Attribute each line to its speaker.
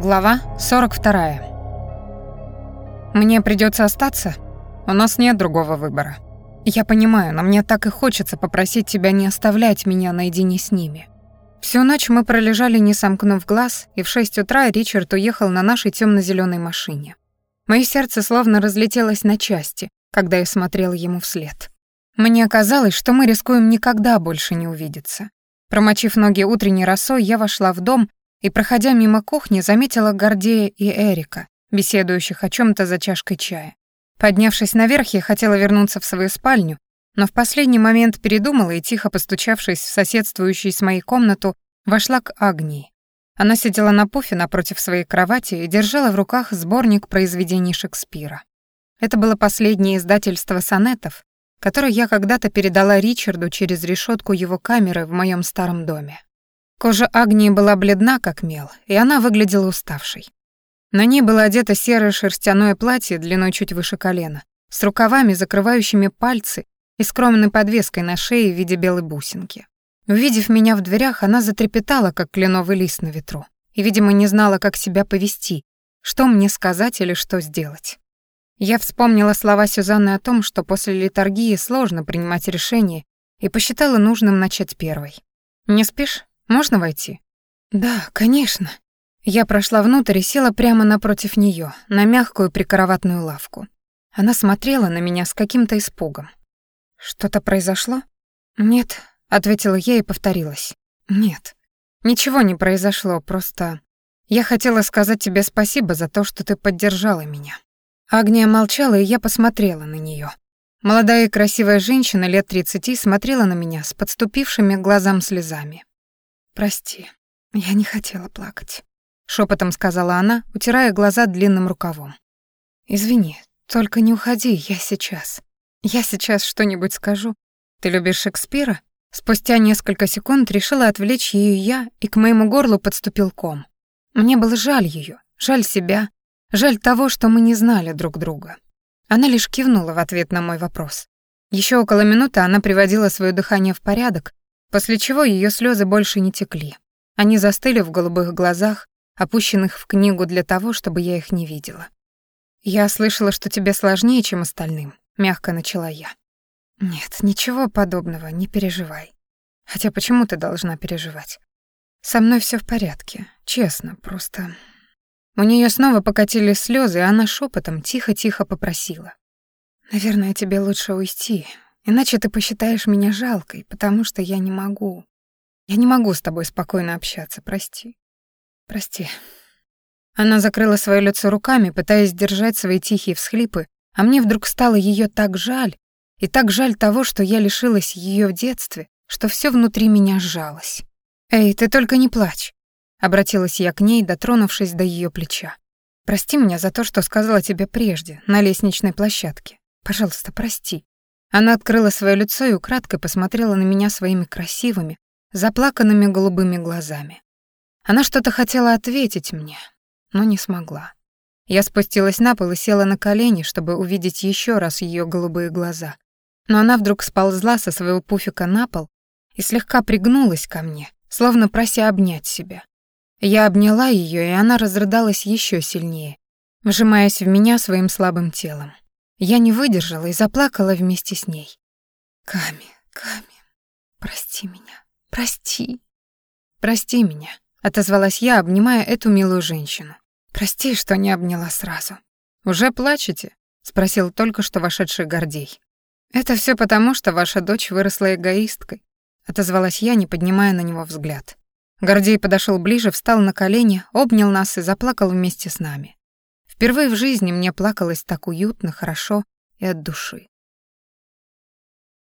Speaker 1: Глава 42. Мне придется остаться? У нас нет другого выбора. Я понимаю, но мне так и хочется попросить тебя не оставлять меня наедине с ними. Всю ночь мы пролежали, не сомкнув глаз, и в шесть утра Ричард уехал на нашей темно зеленой машине. Мое сердце словно разлетелось на части, когда я смотрела ему вслед. Мне казалось, что мы рискуем никогда больше не увидеться. Промочив ноги утренней росой, я вошла в дом и, проходя мимо кухни, заметила Гордея и Эрика, беседующих о чем то за чашкой чая. Поднявшись наверх, я хотела вернуться в свою спальню, но в последний момент передумала и, тихо постучавшись в соседствующую с моей комнату, вошла к Агнии. Она сидела на пуфе напротив своей кровати и держала в руках сборник произведений Шекспира. Это было последнее издательство сонетов, которое я когда-то передала Ричарду через решетку его камеры в моем старом доме. Кожа Агнии была бледна, как мел, и она выглядела уставшей. На ней было одето серое шерстяное платье длиной чуть выше колена, с рукавами, закрывающими пальцы и скромной подвеской на шее в виде белой бусинки. Увидев меня в дверях, она затрепетала, как кленовый лист на ветру, и, видимо, не знала, как себя повести, что мне сказать или что сделать. Я вспомнила слова Сюзанны о том, что после литургии сложно принимать решение, и посчитала нужным начать первой. «Не спишь?» Можно войти?» «Да, конечно». Я прошла внутрь и села прямо напротив нее, на мягкую прикроватную лавку. Она смотрела на меня с каким-то испугом. «Что-то произошло?» «Нет», — ответила я и повторилась. «Нет, ничего не произошло, просто я хотела сказать тебе спасибо за то, что ты поддержала меня». Агния молчала, и я посмотрела на нее. Молодая и красивая женщина лет тридцати смотрела на меня с подступившими к глазам слезами. «Прости, я не хотела плакать», — шепотом сказала она, утирая глаза длинным рукавом. «Извини, только не уходи, я сейчас. Я сейчас что-нибудь скажу. Ты любишь Шекспира?» Спустя несколько секунд решила отвлечь ее я, и к моему горлу подступил ком. Мне было жаль ее, жаль себя, жаль того, что мы не знали друг друга. Она лишь кивнула в ответ на мой вопрос. Еще около минуты она приводила свое дыхание в порядок, после чего ее слезы больше не текли. Они застыли в голубых глазах, опущенных в книгу для того, чтобы я их не видела. «Я слышала, что тебе сложнее, чем остальным», — мягко начала я. «Нет, ничего подобного, не переживай. Хотя почему ты должна переживать? Со мной все в порядке, честно, просто...» У нее снова покатились слезы, и она шепотом тихо-тихо попросила. «Наверное, тебе лучше уйти, Иначе ты посчитаешь меня жалкой, потому что я не могу. Я не могу с тобой спокойно общаться, прости. Прости. Она закрыла свое лицо руками, пытаясь сдержать свои тихие всхлипы, а мне вдруг стало ее так жаль, и так жаль того, что я лишилась ее в детстве, что все внутри меня сжалось. «Эй, ты только не плачь», — обратилась я к ней, дотронувшись до ее плеча. «Прости меня за то, что сказала тебе прежде, на лестничной площадке. Пожалуйста, прости. Она открыла свое лицо и украдкой посмотрела на меня своими красивыми, заплаканными голубыми глазами. Она что-то хотела ответить мне, но не смогла. Я спустилась на пол и села на колени, чтобы увидеть еще раз ее голубые глаза. Но она вдруг сползла со своего пуфика на пол и слегка пригнулась ко мне, словно прося обнять себя. Я обняла ее, и она разрыдалась еще сильнее, вжимаясь в меня своим слабым телом. Я не выдержала и заплакала вместе с ней. «Ками, Ками, прости меня, прости». «Прости меня», — отозвалась я, обнимая эту милую женщину. «Прости, что не обняла сразу». «Уже плачете?» — спросил только что вошедший Гордей. «Это все потому, что ваша дочь выросла эгоисткой», — отозвалась я, не поднимая на него взгляд. Гордей подошел ближе, встал на колени, обнял нас и заплакал вместе с нами. Впервые в жизни мне плакалось так уютно, хорошо и от души.